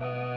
you